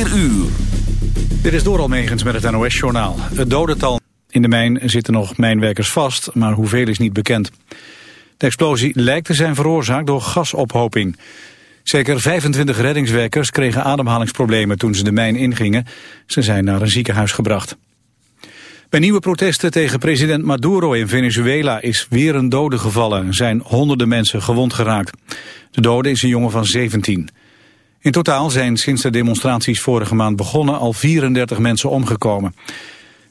4 uur. Dit is door Almegens met het NOS-journaal. Het dodental in de mijn zitten nog mijnwerkers vast, maar hoeveel is niet bekend. De explosie lijkt te zijn veroorzaakt door gasophoping. Zeker 25 reddingswerkers kregen ademhalingsproblemen toen ze de mijn ingingen. Ze zijn naar een ziekenhuis gebracht. Bij nieuwe protesten tegen president Maduro in Venezuela is weer een dode gevallen. Er zijn honderden mensen gewond geraakt. De dode is een jongen van 17. In totaal zijn sinds de demonstraties vorige maand begonnen al 34 mensen omgekomen.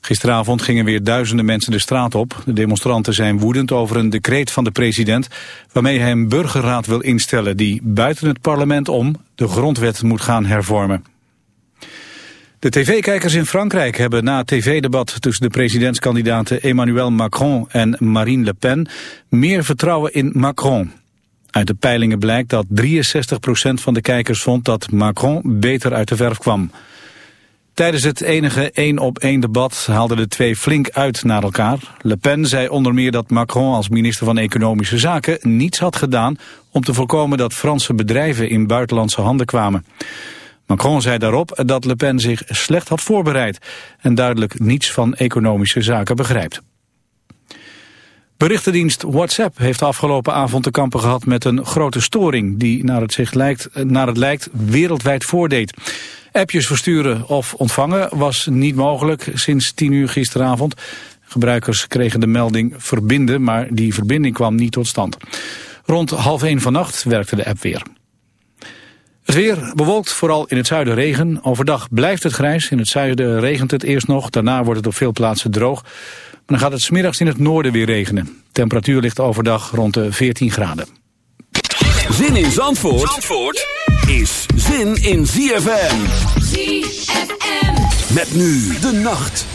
Gisteravond gingen weer duizenden mensen de straat op. De demonstranten zijn woedend over een decreet van de president... waarmee hij een burgerraad wil instellen die buiten het parlement om... de grondwet moet gaan hervormen. De tv-kijkers in Frankrijk hebben na het tv-debat tussen de presidentskandidaten Emmanuel Macron en Marine Le Pen meer vertrouwen in Macron. Uit de peilingen blijkt dat 63% van de kijkers vond dat Macron beter uit de verf kwam. Tijdens het enige één-op-één debat haalden de twee flink uit naar elkaar. Le Pen zei onder meer dat Macron als minister van Economische Zaken niets had gedaan om te voorkomen dat Franse bedrijven in buitenlandse handen kwamen. Macron zei daarop dat Le Pen zich slecht had voorbereid en duidelijk niets van economische zaken begrijpt. Berichtendienst WhatsApp heeft afgelopen avond te kampen gehad met een grote storing die naar het, zich lijkt, naar het lijkt wereldwijd voordeed. Appjes versturen of ontvangen was niet mogelijk sinds 10 uur gisteravond. Gebruikers kregen de melding verbinden, maar die verbinding kwam niet tot stand. Rond half 1 vannacht werkte de app weer. Het weer bewolkt, vooral in het zuiden regen. Overdag blijft het grijs. In het zuiden regent het eerst nog. Daarna wordt het op veel plaatsen droog. Maar dan gaat het smiddags in het noorden weer regenen. Temperatuur ligt overdag rond de 14 graden. Zin in Zandvoort, Zandvoort is zin in ZFM. ZFM. Met nu de nacht.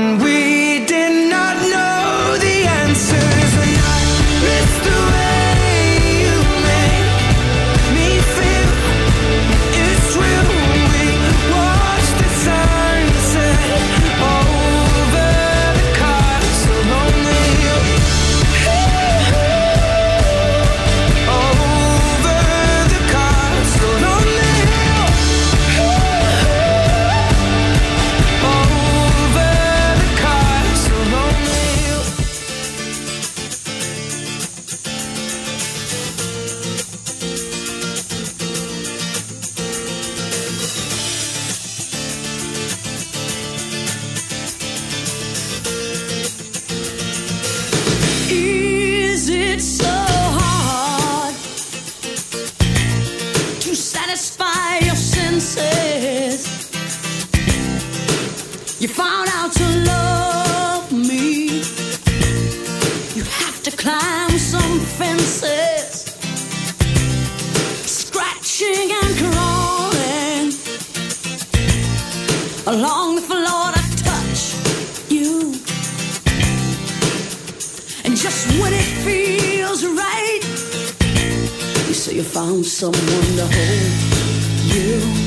along the floor to touch you. And just when it feels right, you say you found someone to hold you.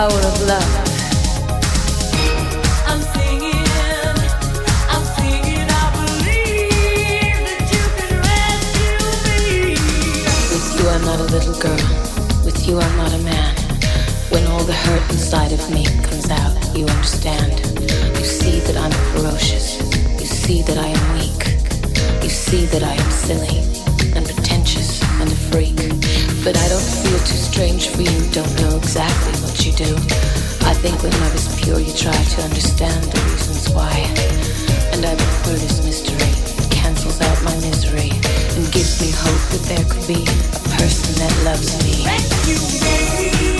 power of love. there could be a person that loves me.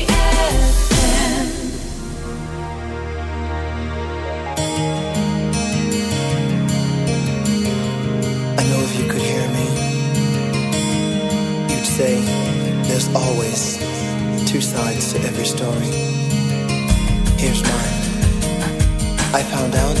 I found out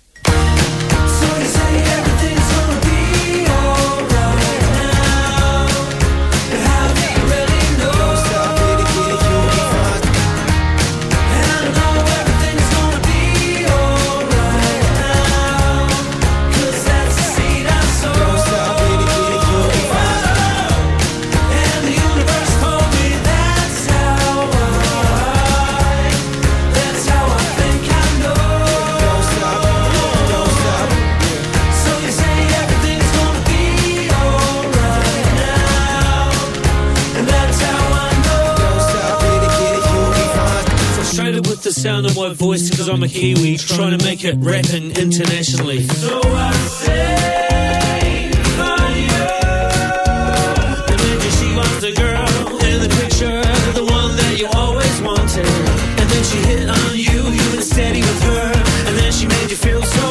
Kiwi, trying to make it rapping internationally. So I say, she was the girl in the picture, the one that you always wanted. And then she hit on you, you were steady with her, and then she made you feel so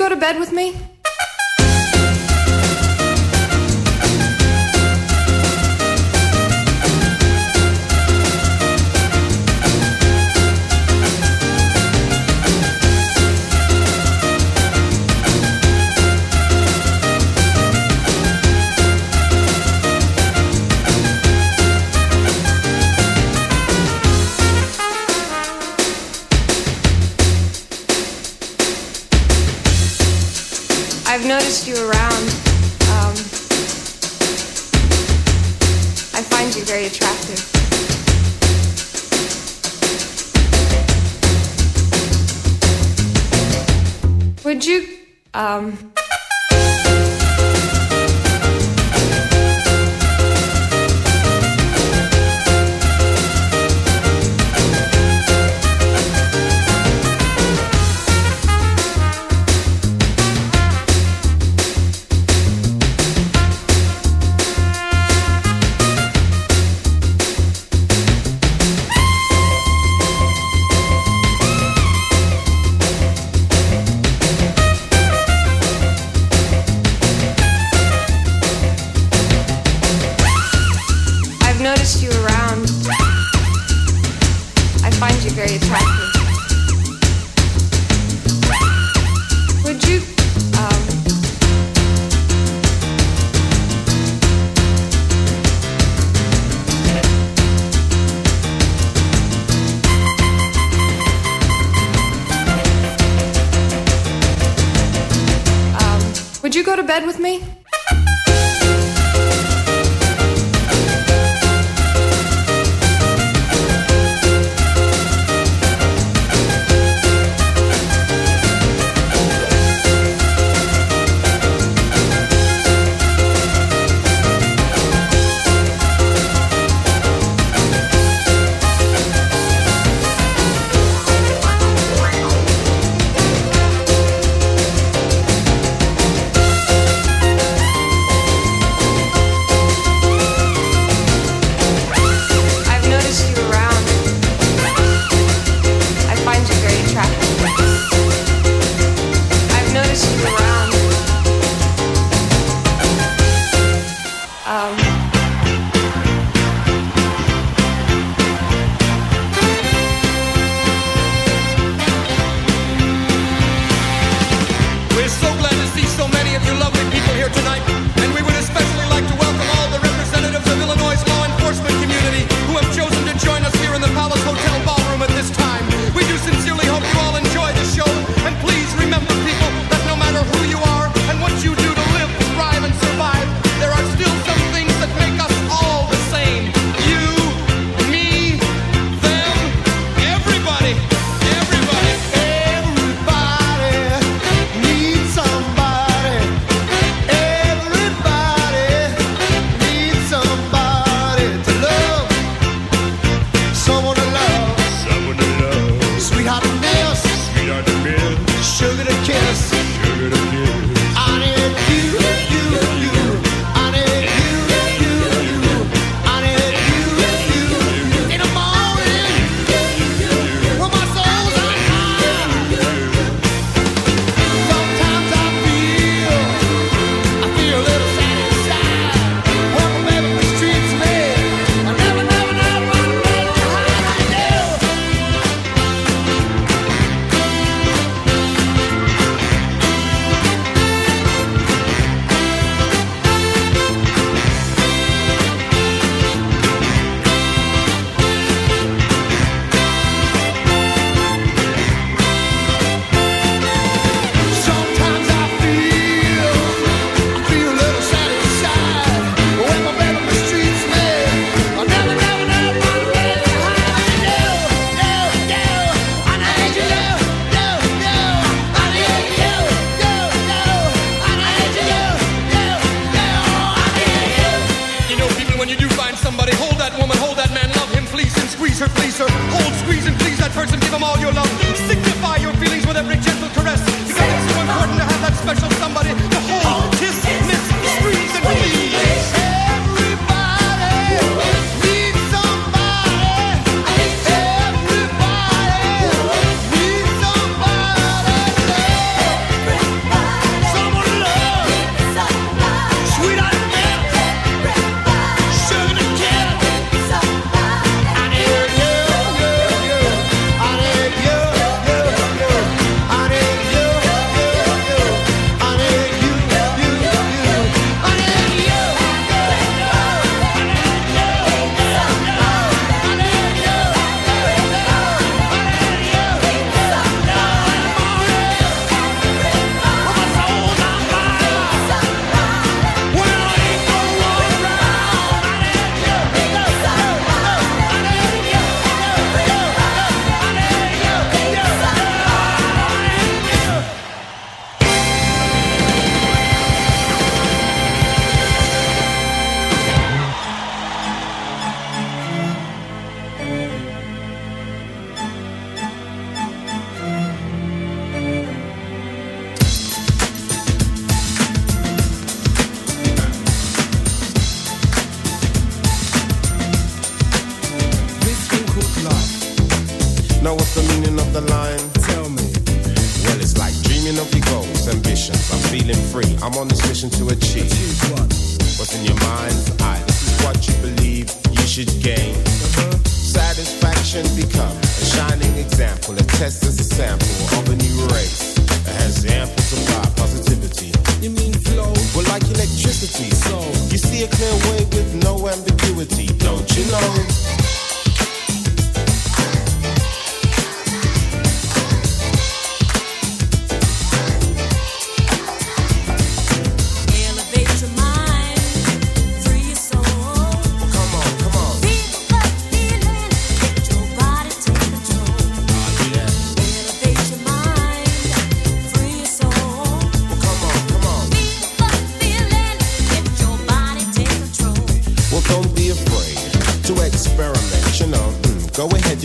go to bed with me?